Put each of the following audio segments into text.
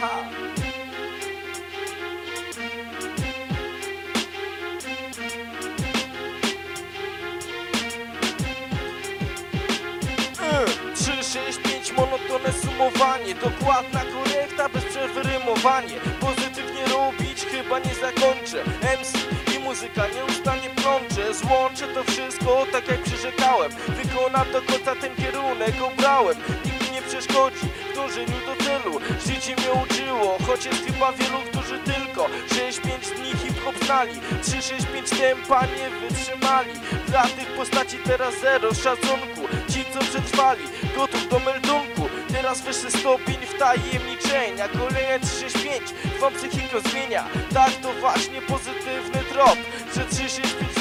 hop. 3, 6, 5, monotone sumowanie. Dokładna korekta, bez przewyrymowanie Pozytywnie robić chyba nie zakończę. MC i muzyka nie usta Złączę to wszystko tak jak przyrzekałem. Wykonam do końca ten kierunek obrałem Nikt mi nie przeszkodzi w dążeniu do celu Życie mnie uczyło, choć jest chyba wielu, którzy tylko 6-5 dni hip-hop znali. 3-6-5 tempa nie wytrzymali. Dla tych postaci teraz zero szacunku. Ci co przetrwali, gotów do meldunku. Teraz wyższy stopień wtajemniczenia Kolejne 365 Twą psychikę zmienia. Tak to właśnie pozytywny trop. Że 365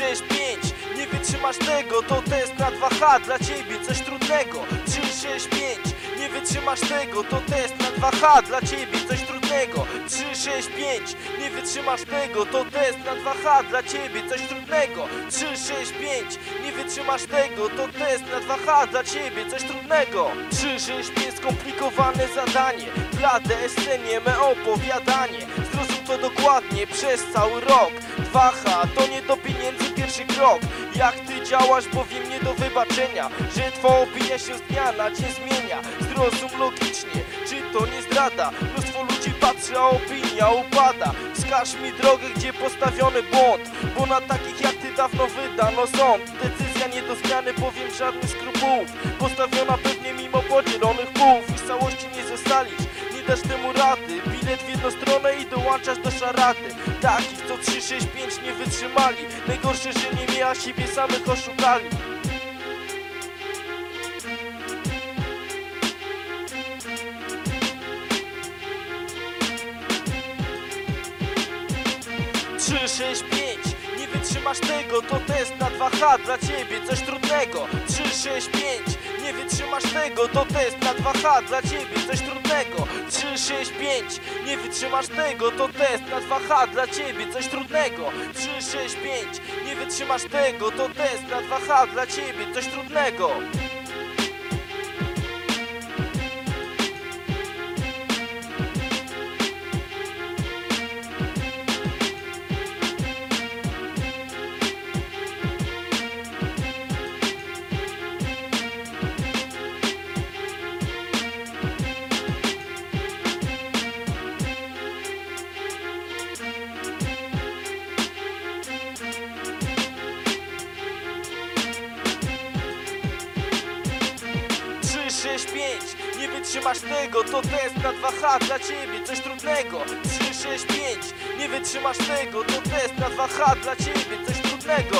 6, 5 Nie wytrzymasz tego, to test na 2H Dla ciebie coś trudnego. 3, 6, 5 Nie wytrzymasz tego, to test na 2H Dla ciebie coś trudnego. 3, 6, 5 Nie wytrzymasz tego, to test na 2H Dla ciebie coś trudnego. 3, 6, 5 Nie wytrzymasz tego, to test na 2H Dla ciebie coś trudnego. 3, 6, 5 Skomplikowane zadanie. Dla DSC nieme opowiadanie. Zrozum to dokładnie przez cały rok. 2H to nie do pieniędzy pierwszy krok. Jak ty działasz bowiem nie do wybaczenia Że twoja opinia się z dnia na dzień zmienia. Zrozum logicznie, czy to nie zdrada? Mnóstwo ludzi patrzy, a opinia upada. Wskaż mi drogę, gdzie postawiony błąd Bo na takich jak ty dawno wydano sąd. Decyzja nie do zmiany, bowiem żadnych skrupułów. Postawiona pewnie mimo podzielonych dołączasz do szarady Takich co 365 nie wytrzymali. Najgorsze, że nie miała siebie samych oszukali. Trzy, sześć, pięć Nie wytrzymasz tego, to test na 2H Dla ciebie coś trudnego. 3, 6, 5 Nie wytrzymasz tego, to test na 2H Dla ciebie coś trudnego. 3, 6, 5 Nie wytrzymasz tego, to test na 2H Dla ciebie coś trudnego. 3, 6, 5 Nie wytrzymasz tego, to test na 2H Dla ciebie coś trudnego Trzy, sześć, pięć. Nie wytrzymasz tego, to test na 2H Dla ciebie coś trudnego. 3, 6, 5 Nie wytrzymasz tego, to test na 2H Dla ciebie coś trudnego